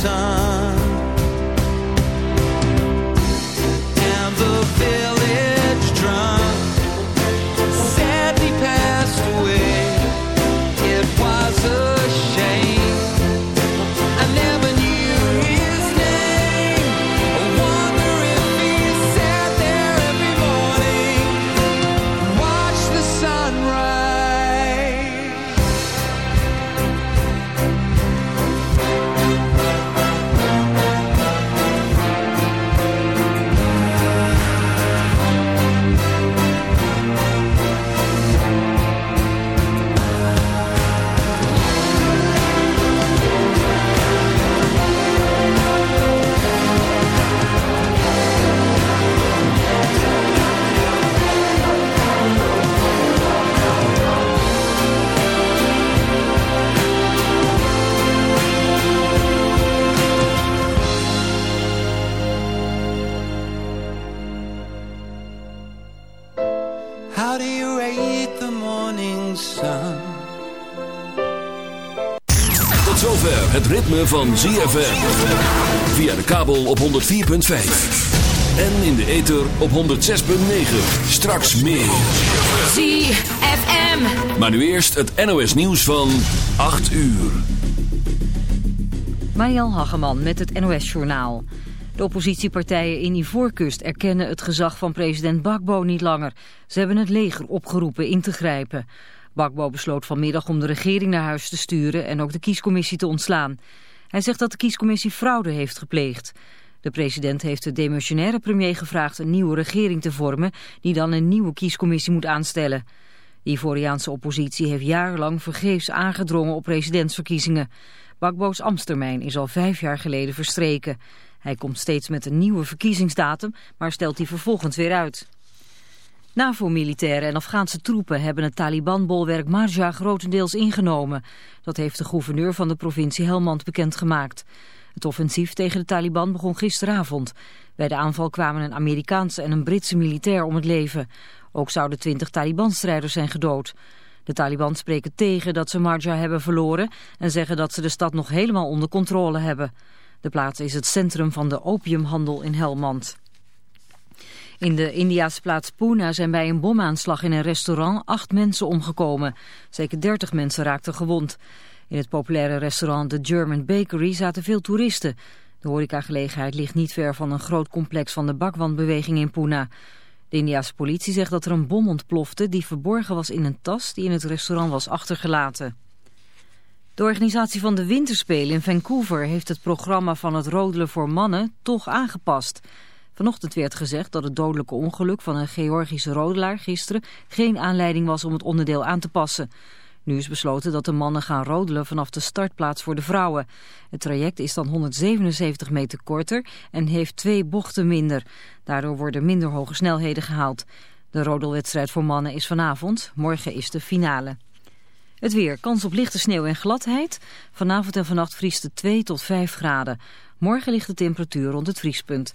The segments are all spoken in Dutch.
sun. Van ZFM. Via de kabel op 104.5. En in de ether op 106.9. Straks meer. ZFM. Maar nu eerst het NOS nieuws van 8 uur. Mariel Hageman met het NOS Journaal. De oppositiepartijen in Ivoorkust erkennen het gezag van president Bakbo niet langer. Ze hebben het leger opgeroepen in te grijpen. Bakbo besloot vanmiddag om de regering naar huis te sturen en ook de kiescommissie te ontslaan. Hij zegt dat de kiescommissie fraude heeft gepleegd. De president heeft de demissionaire premier gevraagd een nieuwe regering te vormen... die dan een nieuwe kiescommissie moet aanstellen. De Ivoriaanse oppositie heeft jarenlang vergeefs aangedrongen op presidentsverkiezingen. Bakbo's ambtstermijn is al vijf jaar geleden verstreken. Hij komt steeds met een nieuwe verkiezingsdatum, maar stelt die vervolgens weer uit. NAVO-militairen en Afghaanse troepen hebben het Taliban-bolwerk Marja grotendeels ingenomen. Dat heeft de gouverneur van de provincie Helmand bekendgemaakt. Het offensief tegen de Taliban begon gisteravond. Bij de aanval kwamen een Amerikaanse en een Britse militair om het leven. Ook zouden twintig Taliban-strijders zijn gedood. De Taliban spreken tegen dat ze Marja hebben verloren en zeggen dat ze de stad nog helemaal onder controle hebben. De plaats is het centrum van de opiumhandel in Helmand. In de Indiaanse plaats Pune zijn bij een bomaanslag in een restaurant acht mensen omgekomen. Zeker dertig mensen raakten gewond. In het populaire restaurant The German Bakery zaten veel toeristen. De horecagelegenheid ligt niet ver van een groot complex van de bakwandbeweging in Pune. De Indiase politie zegt dat er een bom ontplofte die verborgen was in een tas die in het restaurant was achtergelaten. De organisatie van de Winterspelen in Vancouver heeft het programma van het rodelen voor mannen toch aangepast. Vanochtend werd gezegd dat het dodelijke ongeluk van een Georgische rodelaar gisteren geen aanleiding was om het onderdeel aan te passen. Nu is besloten dat de mannen gaan rodelen vanaf de startplaats voor de vrouwen. Het traject is dan 177 meter korter en heeft twee bochten minder. Daardoor worden minder hoge snelheden gehaald. De rodelwedstrijd voor mannen is vanavond. Morgen is de finale. Het weer. Kans op lichte sneeuw en gladheid. Vanavond en vannacht vriest het 2 tot 5 graden. Morgen ligt de temperatuur rond het vriespunt.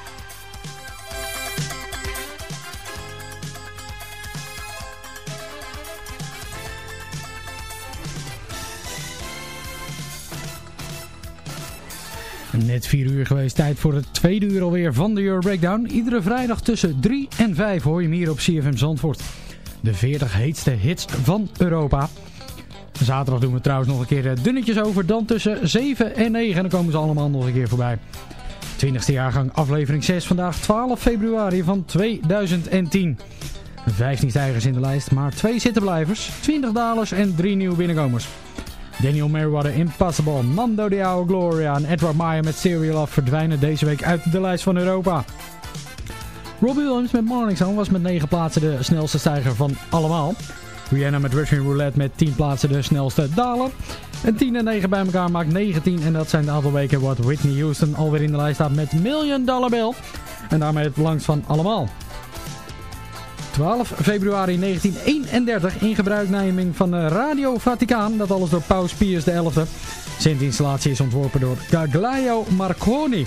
Net 4 uur geweest, tijd voor het tweede uur alweer van de Euro Breakdown. Iedere vrijdag tussen 3 en 5 hoor je hem hier op CFM Zandvoort. De 40 heetste hits van Europa. Zaterdag doen we trouwens nog een keer dunnetjes over. Dan tussen 7 en 9 en dan komen ze allemaal nog een keer voorbij. 20e jaargang aflevering 6 vandaag 12 februari van 2010. 15 stijgers in de lijst, maar 2 zittenblijvers, 20 dalers en 3 nieuwe binnenkomers. Daniel Merriweather, Impossible, Mando Diao Gloria en Edward Maya met Serial Love verdwijnen deze week uit de lijst van Europa. Robbie Williams met Morning Song was met 9 plaatsen de snelste stijger van allemaal. Rihanna met Russian Roulette met 10 plaatsen de snelste daler. En 10 en 9 bij elkaar maakt 19 en dat zijn het aantal weken wat Whitney Houston alweer in de lijst staat met Million Dollar Bill. En daarmee het langst van allemaal. 12 februari 1931 in gebruikneming van Radio Vaticaan, dat alles door Paus Pius XI. Sint-installatie is ontworpen door Gaglio Marconi.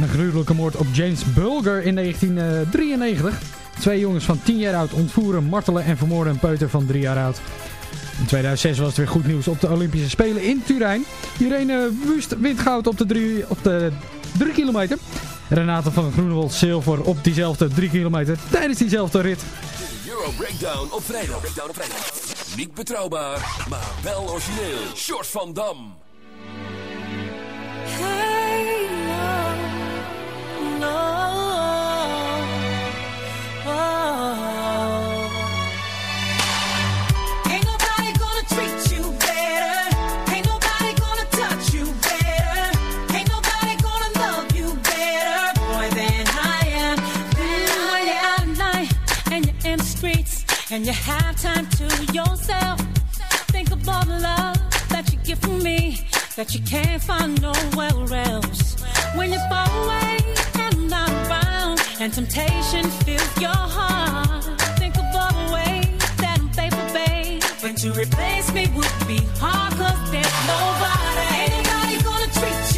Een gruwelijke moord op James Bulger in 1993. Twee jongens van 10 jaar oud ontvoeren, martelen en vermoorden een peuter van 3 jaar oud. In 2006 was het weer goed nieuws op de Olympische Spelen in Turijn. Irene Wust wint goud op de 3 op de 3 kilometer. Renate van Groenewold zilver op diezelfde 3 kilometer tijdens diezelfde rit. De Euro Breakdown op vrijdag. Breakdown op vrijdag. Niet betrouwbaar, maar wel origineel. Short van Dam. And you have time to yourself. Think all the love that you get from me that you can't find nowhere else. When you fall away and not around and temptation fills your heart, think all the ways that I'm faithful, babe. But to replace me would be hard cause there's nobody. Ain't nobody gonna treat you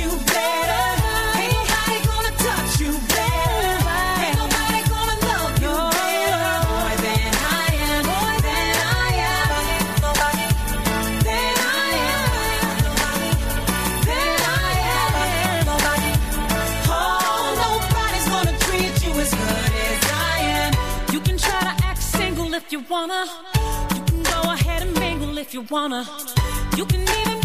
if you wanna. You can even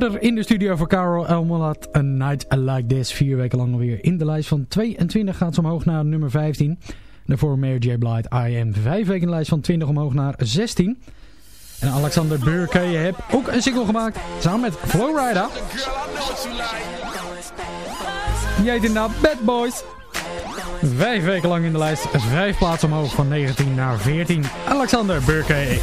harder in de studio voor Carol Elmolat. A Night Like This. Vier weken lang alweer in de lijst van 22 gaat ze omhoog naar nummer 15. Daarvoor Mary J. Blight, I Am. Vijf weken in de lijst van 20 omhoog naar 16. En Alexander Burke heeft ook een single gemaakt. Samen met Flowrider. Die heet inderdaad Bad Boys. Vijf weken lang in de lijst. Vijf plaatsen omhoog van 19 naar 14. Alexander Burke.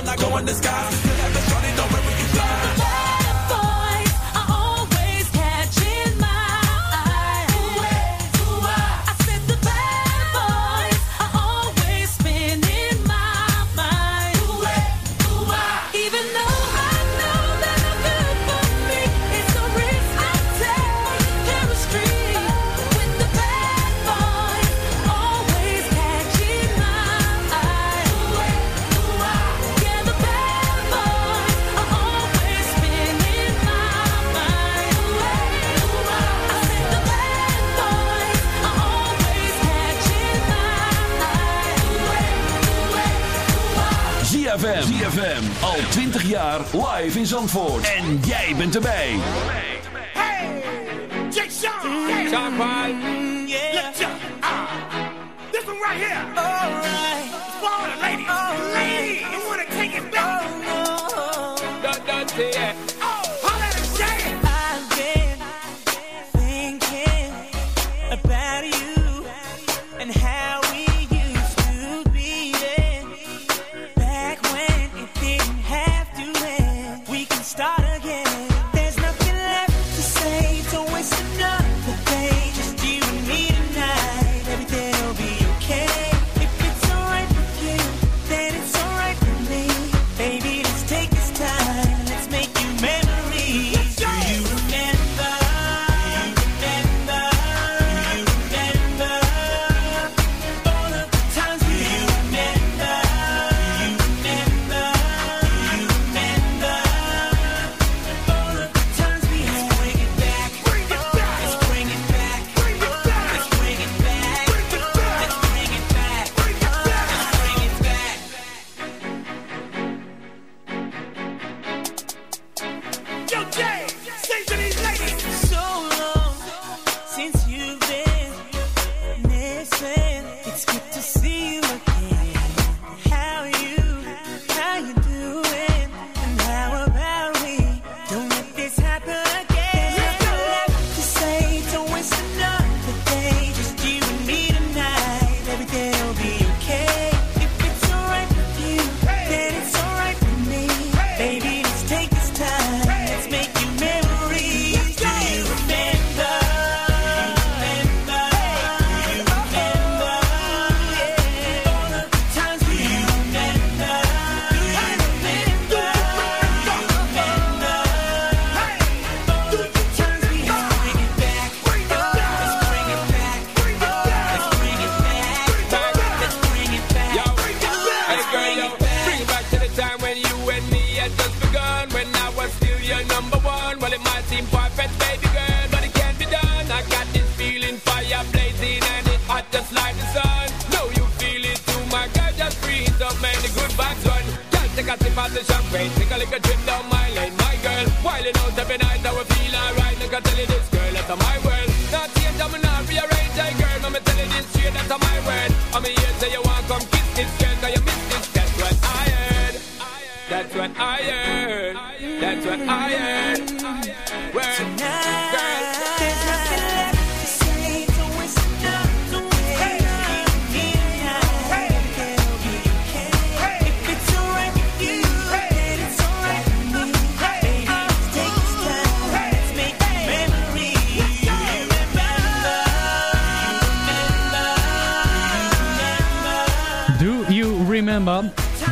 when I go in the sky. live in Zandvoort. En jij bent erbij. Hey, Jake Sean. Jake Sean This one right here. All right.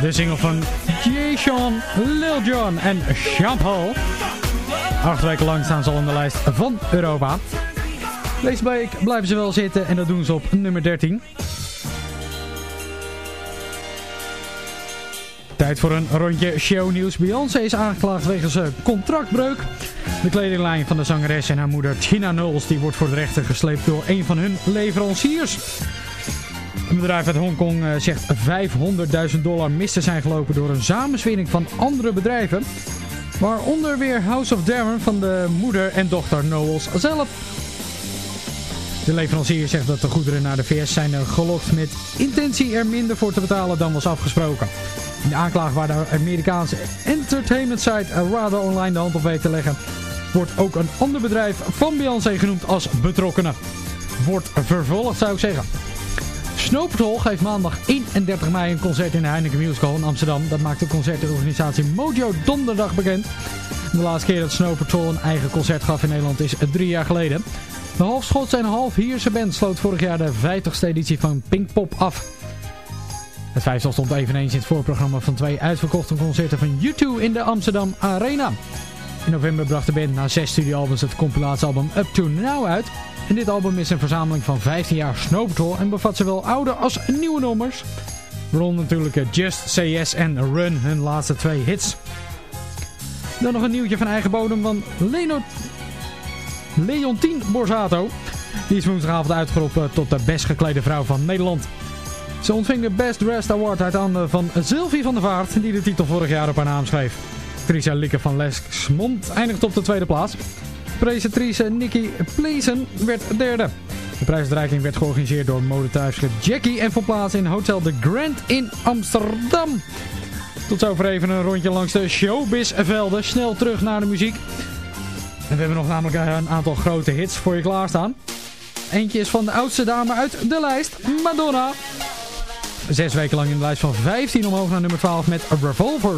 De single van Jason, Lil Jon en Jean-Paul. Acht weken lang staan ze al in de lijst van Europa. Deze week blijven ze wel zitten en dat doen ze op nummer 13. Tijd voor een rondje shownieuws. Beyoncé is aangeklaagd wegens eh, contractbreuk. De kledinglijn van de zangeres en haar moeder Tina Knowles die wordt voor de rechter gesleept door een van hun leveranciers. Bedrijf uit Hongkong eh, zegt 500.000 dollar mis te zijn gelopen door een samenswering van andere bedrijven. Waaronder weer House of Darren van de moeder en dochter Knowles zelf. De leverancier zegt dat de goederen naar de VS zijn eh, gelokt met intentie er minder voor te betalen dan was afgesproken. In de aanklaag waar de Amerikaanse entertainment site RADA Online de hand op weet te leggen, wordt ook een ander bedrijf van Beyoncé genoemd als betrokkenen. Wordt vervolgd zou ik zeggen. Snow Patrol geeft maandag 31 mei een concert in de Heineken Musical in Amsterdam. Dat maakt de concertorganisatie Mojo donderdag bekend. De laatste keer dat Snow Patrol een eigen concert gaf in Nederland is drie jaar geleden. De half Schotse en half Hierse band sloot vorig jaar de 50ste editie van Pinkpop af. Het vijfstal stond eveneens in het voorprogramma van twee uitverkochte concerten van U2 in de Amsterdam Arena. In november bracht de band na zes studioalbums het compilatiealbum Up To Now uit. Dit album is een verzameling van 15 jaar Snow en bevat zowel oude als nieuwe nummers. Waaronder natuurlijk eh, Just Say Yes en Run, hun laatste twee hits. Dan nog een nieuwtje van eigen bodem van Leno... Leontien Borsato. Die is woensdagavond uitgeroepen tot de best geklede vrouw van Nederland. Ze ontving de Best Dressed Award uit handen van Sylvie van der Vaart, die de titel vorig jaar op haar naam schreef. Tricia Lieke van Lesmond eindigt op de tweede plaats. Presentatrice Nikki Pleasen werd derde. De prijsuitreiking werd georganiseerd door modethuisschip Jackie en vond plaats in Hotel de Grand in Amsterdam. Tot zover even een rondje langs de showbizvelden. Snel terug naar de muziek. En we hebben nog namelijk een aantal grote hits voor je klaarstaan. Eentje is van de oudste dame uit de lijst, Madonna. Zes weken lang in de lijst van 15 omhoog naar nummer 12 met Revolver.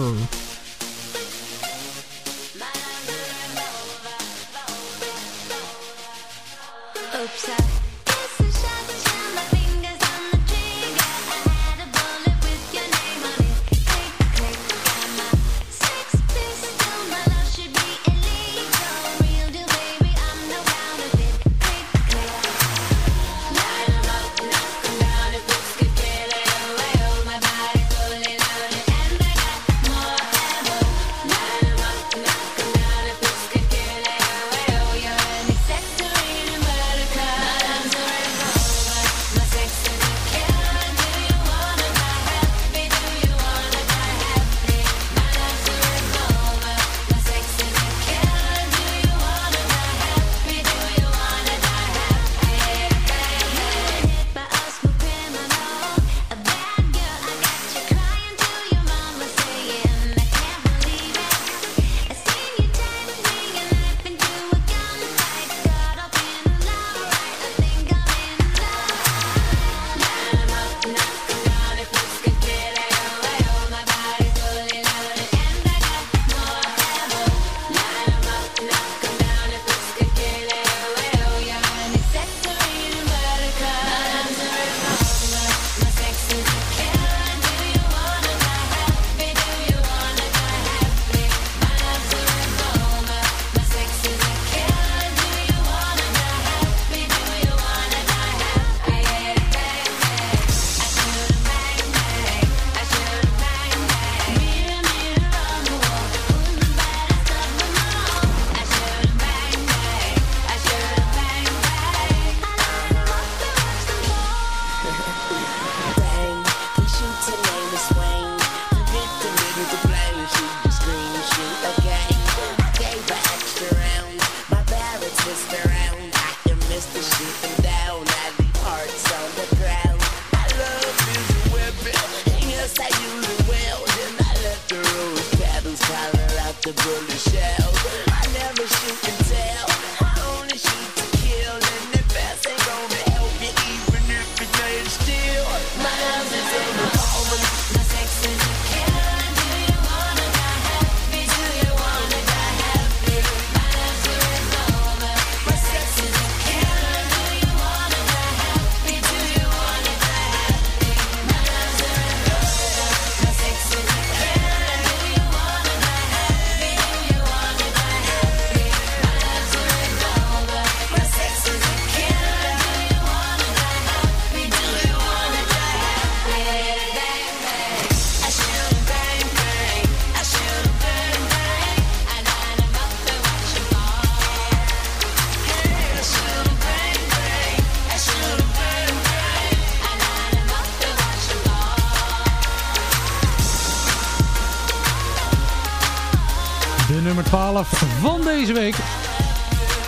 Deze week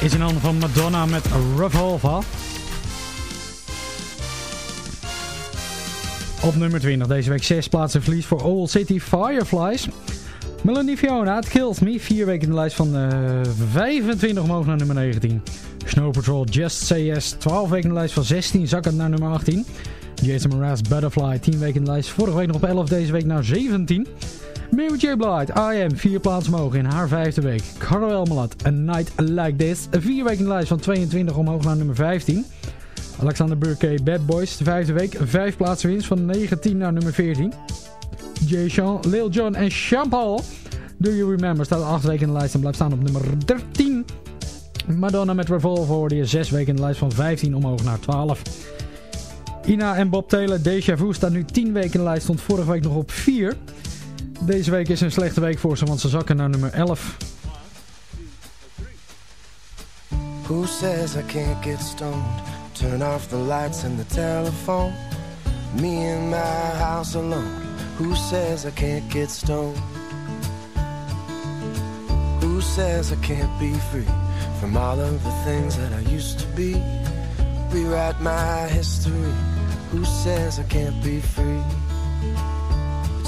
is in handen van Madonna met Revolver. Op nummer 20 deze week 6 plaatsen verlies voor Old City Fireflies. Melanie Fiona, It Kills Me, 4 weken in de lijst van eh 25 omhoog naar nummer 19. Snow Patrol Just Yes, 12 weken in de lijst van 16, zakkend naar nummer 18. Jason Mraz Butterfly, 10 weken in de lijst, vorige week nog op 11, deze week naar 17. Mary J. Blige, I Am, 4 plaatsen omhoog in haar vijfde week. Carol Elmalat, A Night Like This, 4 weken in de lijst van 22 omhoog naar nummer 15. Alexander Burke, Bad Boys, de vijfde week, 5 plaatsen winst van 19 naar nummer 14. Jay Sean, Lil Jon en Sean Paul. Do You Remember staat 8 weken in de lijst en blijft staan op nummer 13. Madonna met Revolver hoorde je 6 weken in de lijst van 15 omhoog naar 12. Ina en Bob Taylor, Deja Vu staat nu 10 weken in de lijst, stond vorige week nog op 4. Deze week is een slechte week voor ze, want ze zakken naar nummer 11. Who says I can't get stoned? Turn off the lights and the telephone. Me in my house alone. Who says I can't get stoned? Who says I can't be free from all of the things that I used to be? Rewrite my history. Who says I can't be free?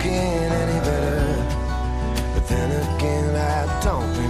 looking any better. But then again, I don't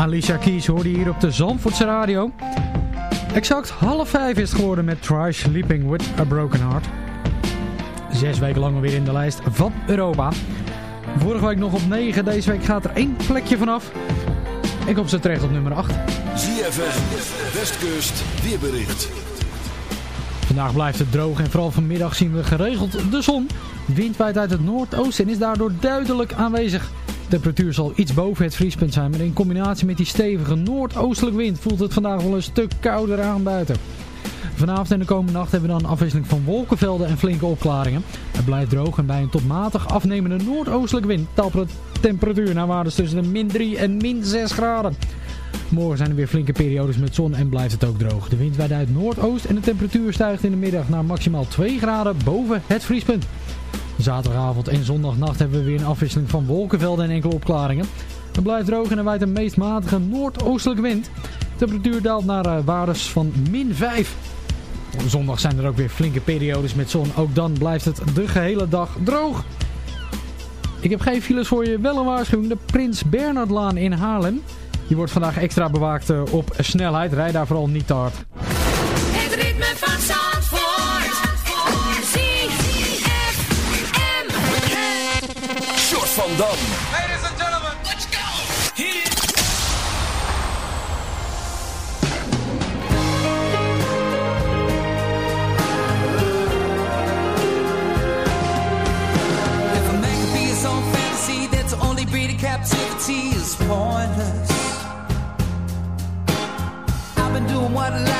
Alicia Keys hoorde je hier op de Zandvoortse radio. Exact half vijf is het geworden met Try Sleeping With A Broken Heart. Zes weken lang weer in de lijst van Europa. Vorige week nog op 9, deze week gaat er één plekje vanaf. Ik kom ze terecht op nummer 8. ZFM, Westkust, weerbericht. Vandaag blijft het droog en vooral vanmiddag zien we geregeld de zon. Wind waait uit het noordoosten en is daardoor duidelijk aanwezig. Temperatuur zal iets boven het vriespunt zijn, maar in combinatie met die stevige noordoostelijke wind voelt het vandaag wel een stuk kouder aan buiten. Vanavond en de komende nacht hebben we dan afwisseling van wolkenvelden en flinke opklaringen. Het blijft droog en bij een tot matig afnemende noordoostelijke wind daalt de temperatuur naar waardes tussen de min 3 en min 6 graden. Morgen zijn er weer flinke periodes met zon en blijft het ook droog. De wind waait uit noordoost en de temperatuur stijgt in de middag naar maximaal 2 graden boven het vriespunt. Zaterdagavond en zondagnacht hebben we weer een afwisseling van wolkenvelden en enkele opklaringen. Het blijft droog en er waait een meest matige noordoostelijke wind. De temperatuur daalt naar eh, waardes van min 5. Zondag zijn er ook weer flinke periodes met zon. Ook dan blijft het de gehele dag droog. Ik heb geen files voor je, wel een waarschuwing. De Prins Bernhardlaan in Haarlem. Die wordt vandaag extra bewaakt eh, op snelheid. Rijd daar vooral niet te hard. Van Dam. Ladies and gentlemen, let's go. Hit it. If a man could be his own fantasy, then to only breed in captivity is pointless. I've been doing what I like,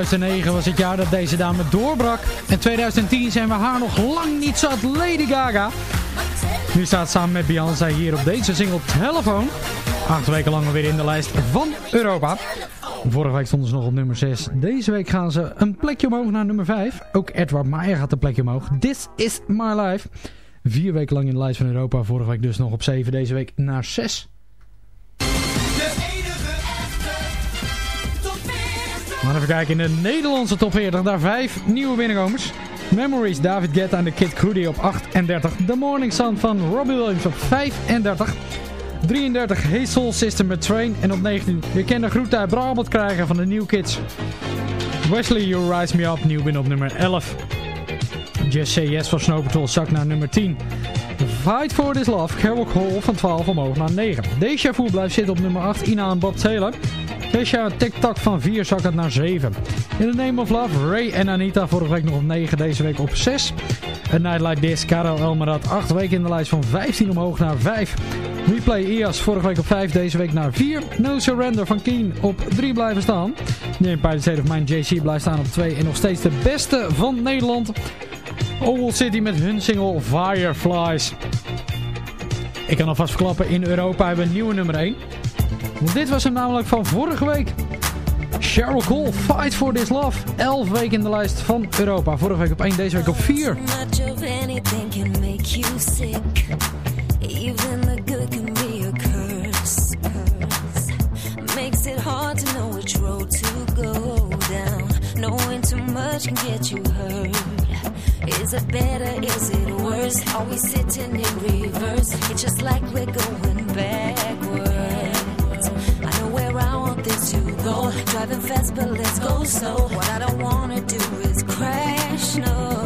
2009 was het jaar dat deze dame doorbrak. En 2010 zijn we haar nog lang niet zat, Lady Gaga. Nu staat samen met Beyoncé hier op deze single Telefoon. Acht weken lang weer in de lijst van Europa. Vorige week stonden ze nog op nummer 6. Deze week gaan ze een plekje omhoog naar nummer 5. Ook Edward Maier gaat een plekje omhoog. This is my life. Vier weken lang in de lijst van Europa. Vorige week dus nog op 7. Deze week naar 6. Gaan even kijken in de Nederlandse top 40. Daar vijf nieuwe binnenkomers. Memories, David Guetta en de Kid Cudi op 38. The Morning Sun van Robbie Williams op 35. 33 Hey Soul System met Train. En op 19 je kent de groet uit Brabant krijgen van de New Kids. Wesley, You Rise Me Up, nieuw binnen op nummer 11. Just Say Yes van Snow Patrol naar nummer 10. Fight for This Love, Carol Hall van 12 omhoog naar 9. Deja Vu blijft zitten op nummer 8, Ina en Bob Taylor. Kesha TikTok van 4 zakt het naar 7. In the Name of Love, Ray en Anita vorige week nog op 9, deze week op 6. A Night Like This, Karel Elmerad 8 weken in de lijst van 15 omhoog naar 5. Replay IAS vorige week op 5, deze week naar 4. No Surrender van Keen op 3 blijven staan. The Empire State of Mind JC blijft staan op 2 en nog steeds de beste van Nederland. Owl City met hun single Fireflies. Ik kan alvast verklappen, in Europa hebben we een nieuwe nummer 1. Dit was hem namelijk van vorige week. Cheryl Cole, Fight for This Love. 11 weken in de lijst van Europa. Vorige week op 1, deze week op 4. Makes it hard to know which road to go down. Knowing too much can get you hurt. Is it better? Is it worse? Are we sitting in reverse? It's just like we're going back. to go. Driving fast, but let's go slow. What I don't wanna do is crash, no.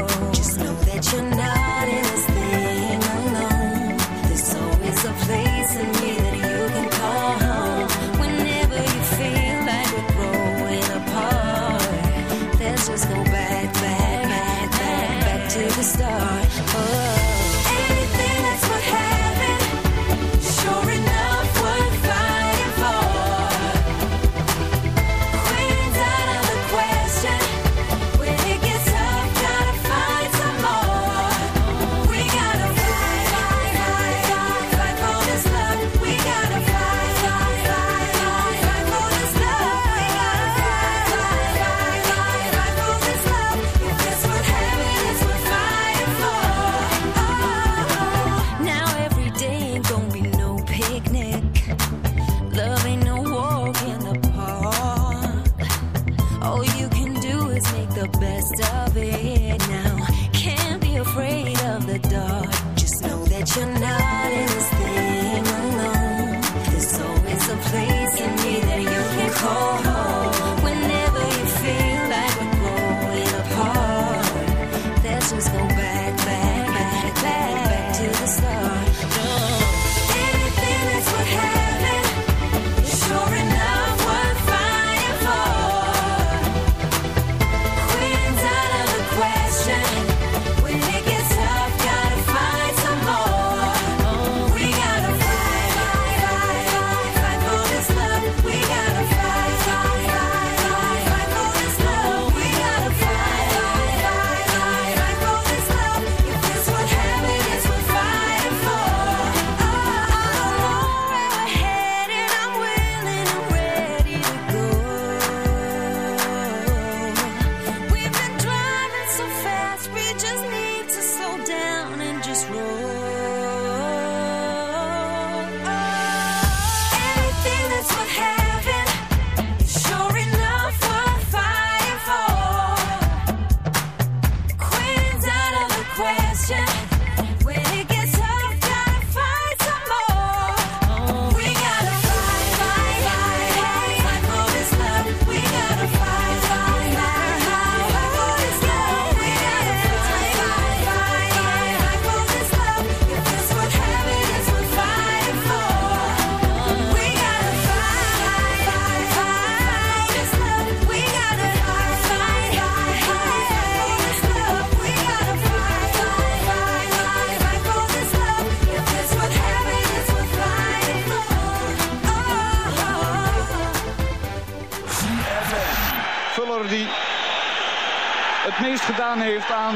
attention.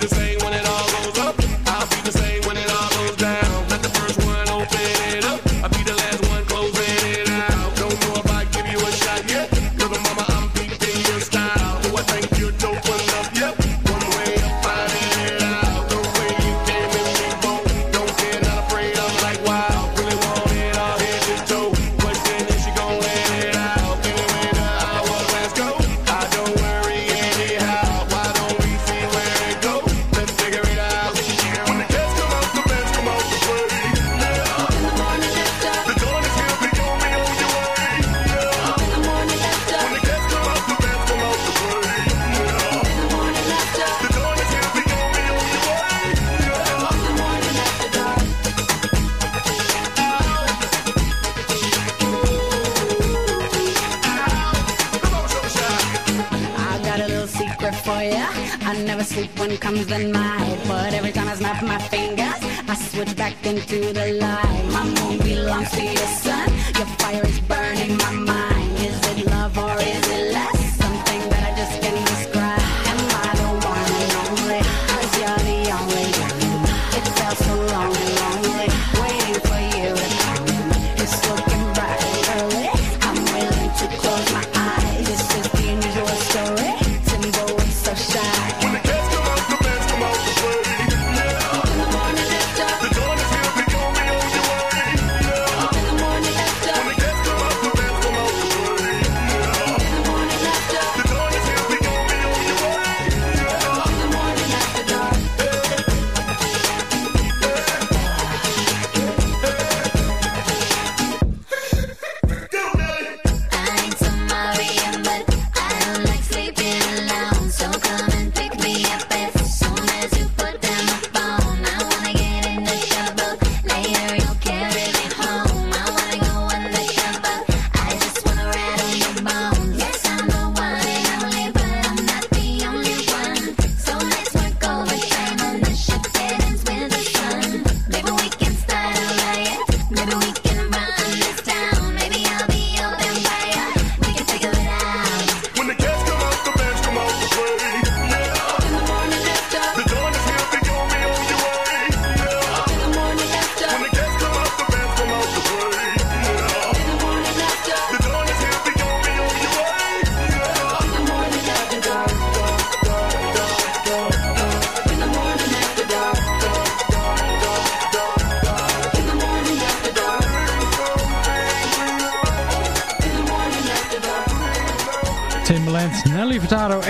the same when comes the night. But every time I snap my fingers, I switch back into the light. My moon belongs to the sun. Your fire is burning my mind.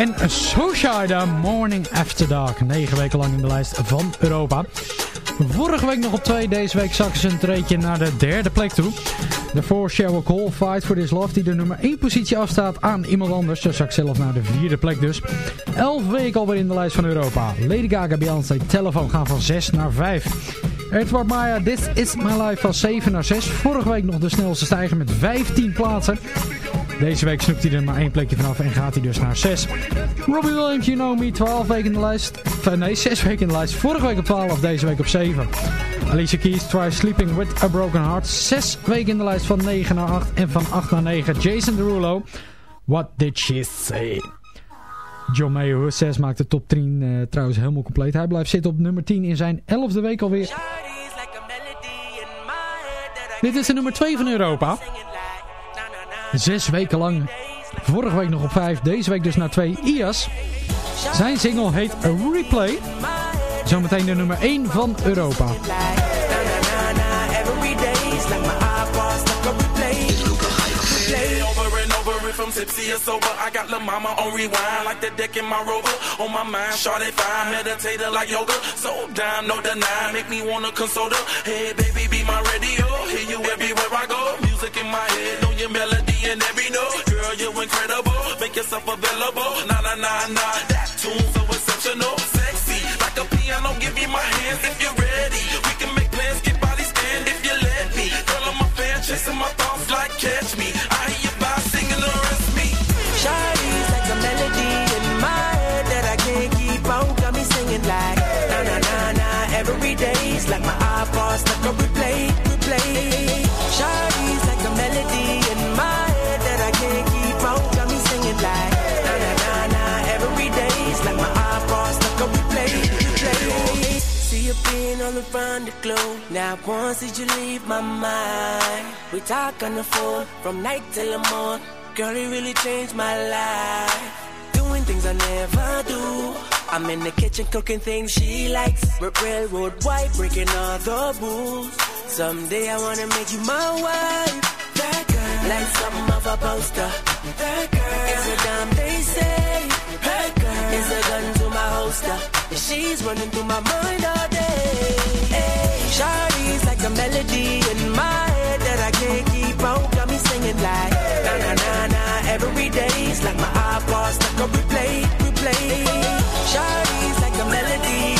En Soshida Morning After Dark. Negen weken lang in de lijst van Europa. Vorige week nog op twee, deze week zakken ze een treetje naar de derde plek toe. Daarvoor Sheryl Cole, Fight for This Love, die de nummer 1 positie afstaat aan iemand anders. Ze zakt zelf naar de vierde plek dus. Elf weken alweer in de lijst van Europa. Lady Gaga, Beyoncé, Telefoon gaan van 6 naar 5. Edward Maya, This Is My Life van 7 naar 6. Vorige week nog de snelste stijger met 15 plaatsen. Deze week snoept hij er maar één plekje vanaf en gaat hij dus naar 6. Robbie Williams, You Know Me, 12 weken in de lijst. Of, nee, 6 weken in de lijst. Vorige week op 12, deze week op 7. Alicia Keys, Try Sleeping With A Broken Heart. 6 weken in de lijst van 9 naar 8 en van 8 naar 9. Jason Derulo, What Did She Say? John Mayer 6 maakt de top 10 uh, trouwens helemaal compleet. Hij blijft zitten op nummer 10 in zijn 11e week alweer. Dit is de nummer 2 van Europa. Zes weken lang. Vorige week nog op 5. Deze week dus naar 2. IAS. Zijn single heet Replay. Zometeen de nummer 1 van Europa. available. Na na na na. Now once did you leave my mind? We talk on the phone from night till the morning. Girl, it really changed my life. Doing things I never do. I'm in the kitchen cooking things she likes. R- railroad white, breaking all the rules. Someday I wanna make you my wife. That girl, like something of a poster. That girl is a dime they say. Is a gun to my holster. She's running through my mind all day. Hey, Shawty's like a melody in my head that I can't keep on. Got me singing like na na na na every day's like my iPod stuck on replay, replay. Shawty's like a melody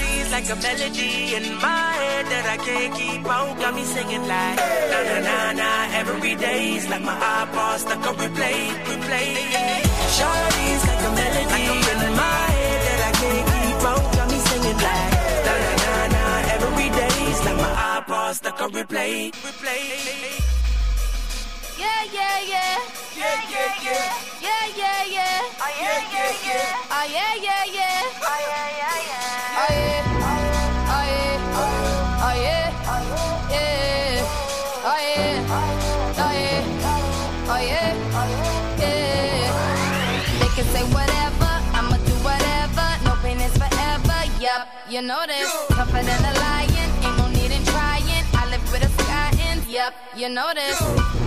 Like a melody in my head that I can't keep on. Got me singing like na na na na every day's like my iPod stuck on replay, replay. Shawty's like a melody in my head that I can't keep on. Got me singing like na na na na every day's like my iPod stuck on replay, replay. Yeah, yeah, yeah. Yeah, yeah, yeah. Yeah, yeah, yeah. Oh, yeah, yeah, yeah. Oh, yeah, yeah, yeah. Oh, yeah, yeah, yeah. Ah, you know this. Tougher than a lion. Ain't no need in trying. I live with a sky in. Yup, you know this. Teller.